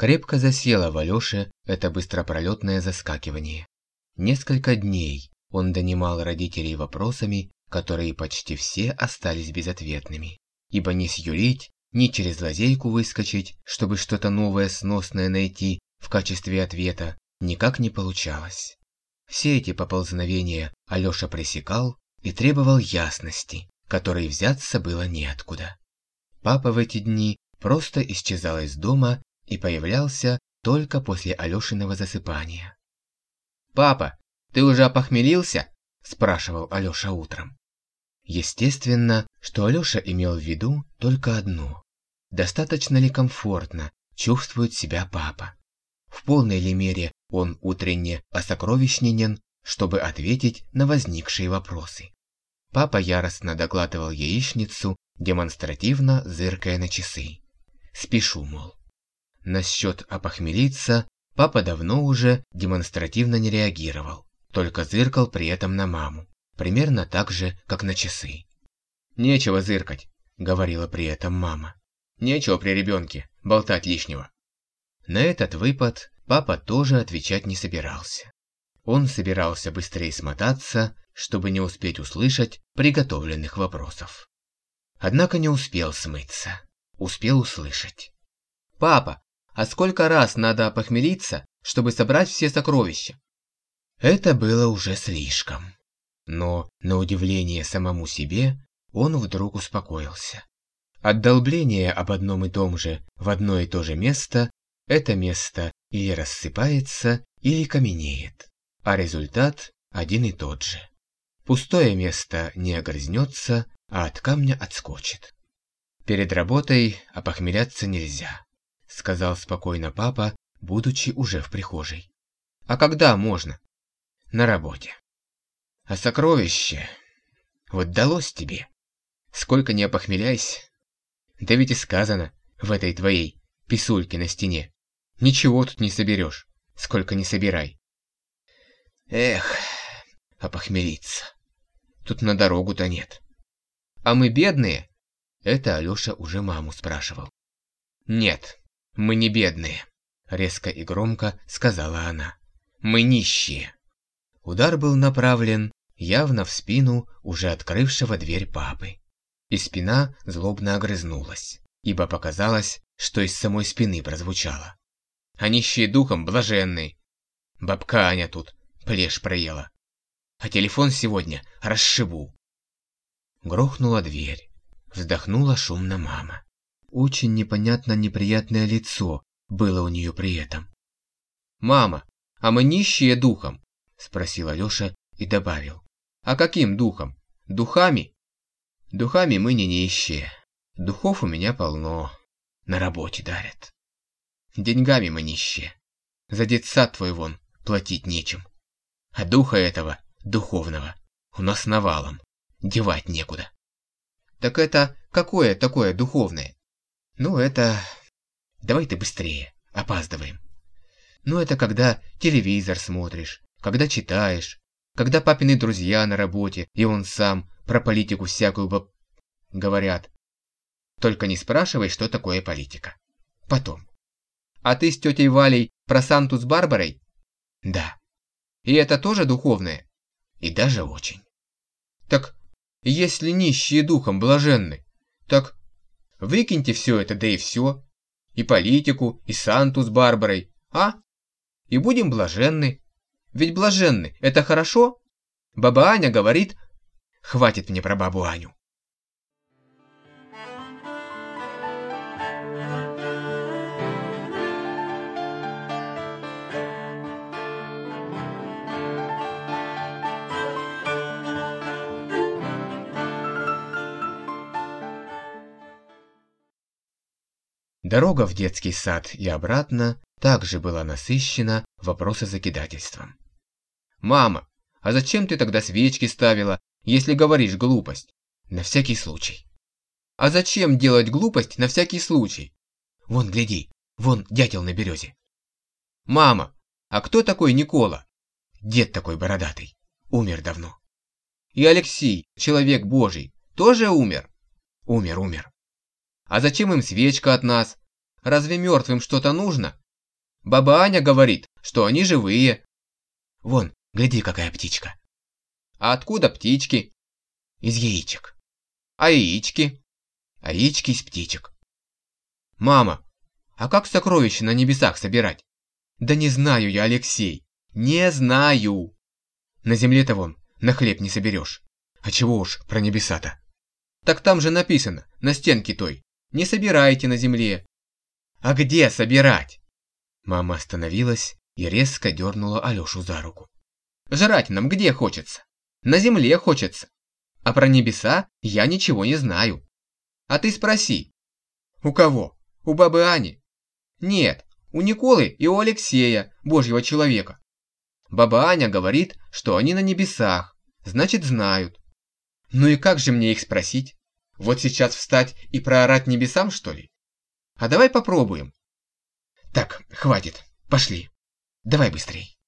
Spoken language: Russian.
Крепко засело в Алёше это быстропролетное заскакивание. Несколько дней он донимал родителей вопросами, которые почти все остались безответными. Ибо не сюрить, ни через лазейку выскочить, чтобы что-то новое сносное найти в качестве ответа, никак не получалось. Все эти поползновения Алёша пресекал и требовал ясности, которой взяться было неоткуда. Папа в эти дни просто исчезал из дома и появлялся только после Алёшиного засыпания. «Папа, ты уже опохмелился?» – спрашивал Алёша утром. Естественно, что Алёша имел в виду только одно. Достаточно ли комфортно чувствует себя папа? В полной ли мере он утренне осокровищненен, чтобы ответить на возникшие вопросы? Папа яростно доглатывал яичницу, демонстративно зыркая на часы. Спешу, мол. Насчет опохмелиться папа давно уже демонстративно не реагировал, только зыркал при этом на маму, примерно так же, как на часы. «Нечего зыркать», — говорила при этом мама. «Нечего при ребенке болтать лишнего». На этот выпад папа тоже отвечать не собирался. Он собирался быстрее смотаться, чтобы не успеть услышать приготовленных вопросов. Однако не успел смыться, успел услышать. «Папа, а сколько раз надо опохмелиться, чтобы собрать все сокровища?» Это было уже слишком. Но, на удивление самому себе, он вдруг успокоился. От долбления об одном и том же в одно и то же место это место или рассыпается, или каменеет, а результат один и тот же. Пустое место не огрызнется, а от камня отскочит. Перед работой опохмеляться нельзя сказал спокойно папа, будучи уже в прихожей. А когда можно? На работе. А сокровище? Вот далось тебе. Сколько не опохмеляйся. Да ведь и сказано в этой твоей писульке на стене. Ничего тут не соберешь, сколько не собирай. Эх, опохмелиться. Тут на дорогу-то нет. А мы бедные? Это Алёша уже маму спрашивал. Нет, мы не бедные», — резко и громко сказала она. «Мы нищие». Удар был направлен явно в спину уже открывшего дверь папы. И спина злобно огрызнулась, ибо показалось, что из самой спины прозвучало. «А нищие духом блаженные. Бабка Аня тут плешь проела. А телефон сегодня расшибу». Грохнула дверь. Вздохнула шумно мама. Очень непонятно неприятное лицо было у нее при этом. «Мама, а мы нищие духом?» – спросил Алеша и добавил. «А каким духом? Духами?» «Духами мы не нищие. Духов у меня полно. На работе дарят. Деньгами мы нищие. За детсад твой вон платить нечем. А духа этого, духовного, у нас навалом. Девать некуда». «Так это какое такое духовное?» Ну, это... Давай ты быстрее, опаздываем. Ну, это когда телевизор смотришь, когда читаешь, когда папины друзья на работе, и он сам про политику всякую б... говорят. Только не спрашивай, что такое политика. Потом. А ты с тетей Валей про Санту с Барбарой? Да. И это тоже духовное? И даже очень. Так, если нищие духом блаженны, так Выкиньте все это, да и все. И политику, и Санту с Барбарой, а? И будем блаженны. Ведь блаженны – это хорошо? Баба Аня говорит... Хватит мне про бабу Аню. Дорога в детский сад и обратно также была насыщена вопросозакидательством. «Мама, а зачем ты тогда свечки ставила, если говоришь глупость?» «На всякий случай». «А зачем делать глупость на всякий случай?» «Вон, гляди, вон дятел на березе». «Мама, а кто такой Никола?» «Дед такой бородатый. Умер давно». «И Алексей, человек божий, тоже умер?» «Умер, умер». «А зачем им свечка от нас? Разве мертвым что-то нужно? Баба Аня говорит, что они живые. Вон, гляди, какая птичка. А откуда птички? Из яичек. А яички? А яички из птичек. Мама, а как сокровища на небесах собирать? Да не знаю я, Алексей. Не знаю. На земле-то вон, на хлеб не соберешь. А чего уж про небеса-то? Так там же написано, на стенке той. Не собирайте на земле. А где собирать? Мама остановилась и резко дернула Алешу за руку. Жрать нам где хочется? На земле хочется. А про небеса я ничего не знаю. А ты спроси. У кого? У бабы Ани? Нет, у Николы и у Алексея, божьего человека. Баба Аня говорит, что они на небесах, значит знают. Ну и как же мне их спросить? Вот сейчас встать и проорать небесам, что ли? А давай попробуем. Так, хватит, пошли. Давай быстрей.